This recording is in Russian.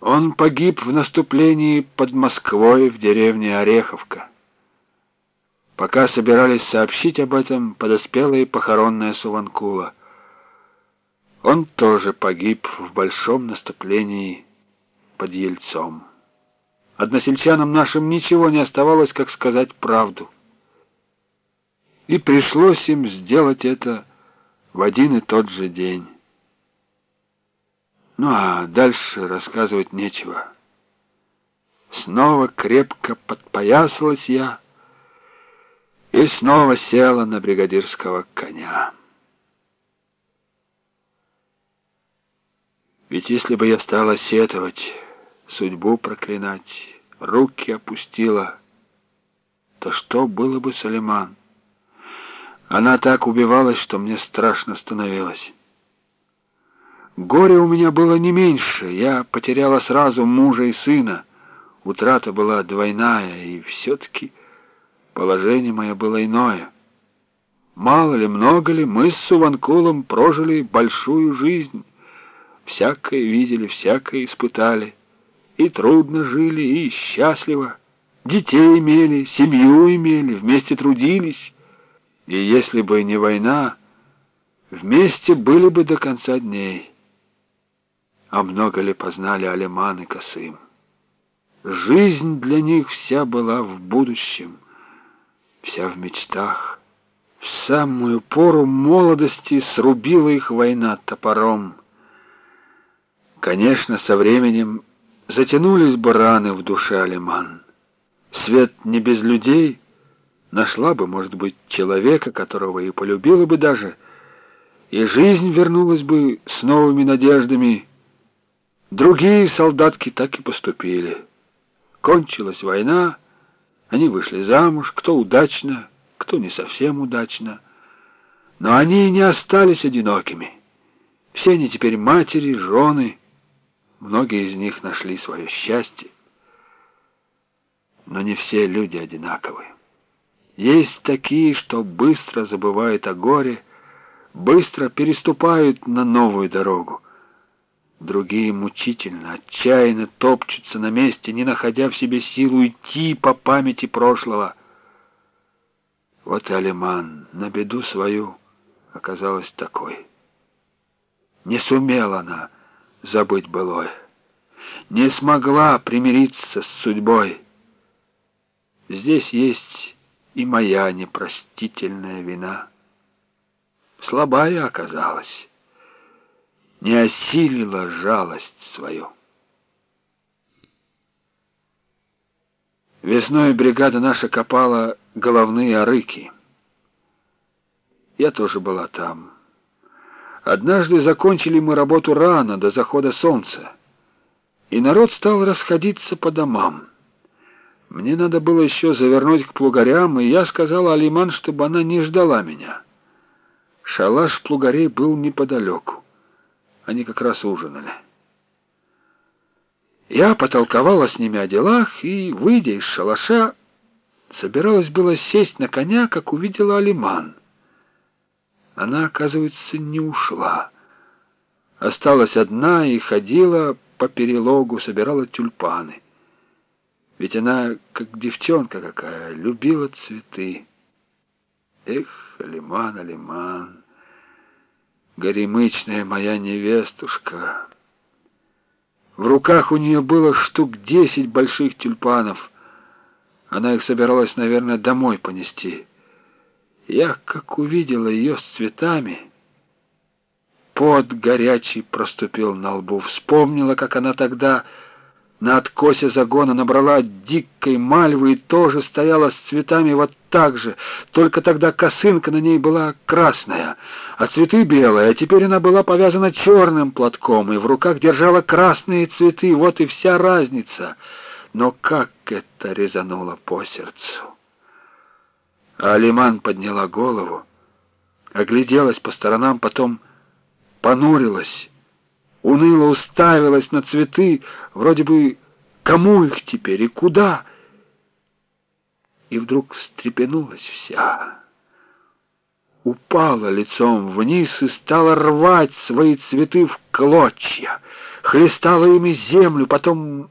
Он погиб в наступлении под Москвой в деревне Ореховка. Пока собирались сообщить об этом, подоспела и похоронная Суванкула. Он тоже погиб в большом наступлении под Ельцом. Односельчанам нашим ничего не оставалось, как сказать правду. И пришлось им сделать это в один и тот же день. Ну а дальше рассказывать нечего. Снова крепко подпоясалась я и снова села на бригадирского коня. Ведь если бы я стала сетовать, судьбу проклинать, руки опустила, то что было бы Салиман? Она так убивалась, что мне страшно становилось. Горе у меня было не меньше, я потеряла сразу мужа и сына. Утрата была двойная, и все-таки положение мое было иное. Мало ли, много ли, мы с Суванкулом прожили большую жизнь. Всякое видели, всякое испытали. И трудно жили, и счастливо. Детей имели, семью имели, вместе трудились. И если бы не война, вместе были бы до конца дней. А много ли познали Алиман и Косым? Жизнь для них вся была в будущем, вся в мечтах. В самую пору молодости срубила их война топором. Конечно, со временем затянулись бы раны в душе Алиман. Свет не без людей нашла бы, может быть, человека, которого и полюбила бы даже, и жизнь вернулась бы с новыми надеждами, Другие солдатки так и поступили. Кончилась война, они вышли замуж, кто удачно, кто не совсем удачно. Но они не остались одинокими. Все они теперь матери, жены. Многие из них нашли свое счастье. Но не все люди одинаковые. Есть такие, что быстро забывают о горе, быстро переступают на новую дорогу. Другие мучительно, отчаянно топчутся на месте, не находя в себе силу идти по памяти прошлого. Вот и Алиман на беду свою оказалась такой. Не сумела она забыть былое, не смогла примириться с судьбой. Здесь есть и моя непростительная вина. Слабая оказалась не осилила жалость свою. Весной бригада наша копала головные арыки. Я тоже была там. Однажды закончили мы работу рано, до захода солнца, и народ стал расходиться по домам. Мне надо было еще завернуть к плугарям, и я сказала Алиман, чтобы она не ждала меня. Шалаш плугарей был неподалеку. Они как раз ужинали. Я потолковала с ними о делах и, выйдя из шалаша, собиралась было сесть на коня, как увидела Алиман. Она, оказывается, не ушла. Осталась одна и ходила по перелогу, собирала тюльпаны. Ведь она, как девчонка какая, любила цветы. Эх, Алиман, Алиман горемычная моя невестушка. В руках у нее было штук десять больших тюльпанов. Она их собиралась, наверное, домой понести. Я, как увидела ее с цветами, пот горячий проступил на лбу. Вспомнила, как она тогда на откосе загона набрала дикой мальвы и тоже стояла с цветами вот так же, только тогда косынка на ней была красная, а цветы белые, а теперь она была повязана черным платком и в руках держала красные цветы, вот и вся разница. Но как это резануло по сердцу! А Алиман подняла голову, огляделась по сторонам, потом понурилась, уныло уставилась на цветы, вроде бы кому их теперь и куда? И вдруг встрепенулась вся. упала лицом вниз и стала рвать свои цветы в клочья, хлестала ими землю, потом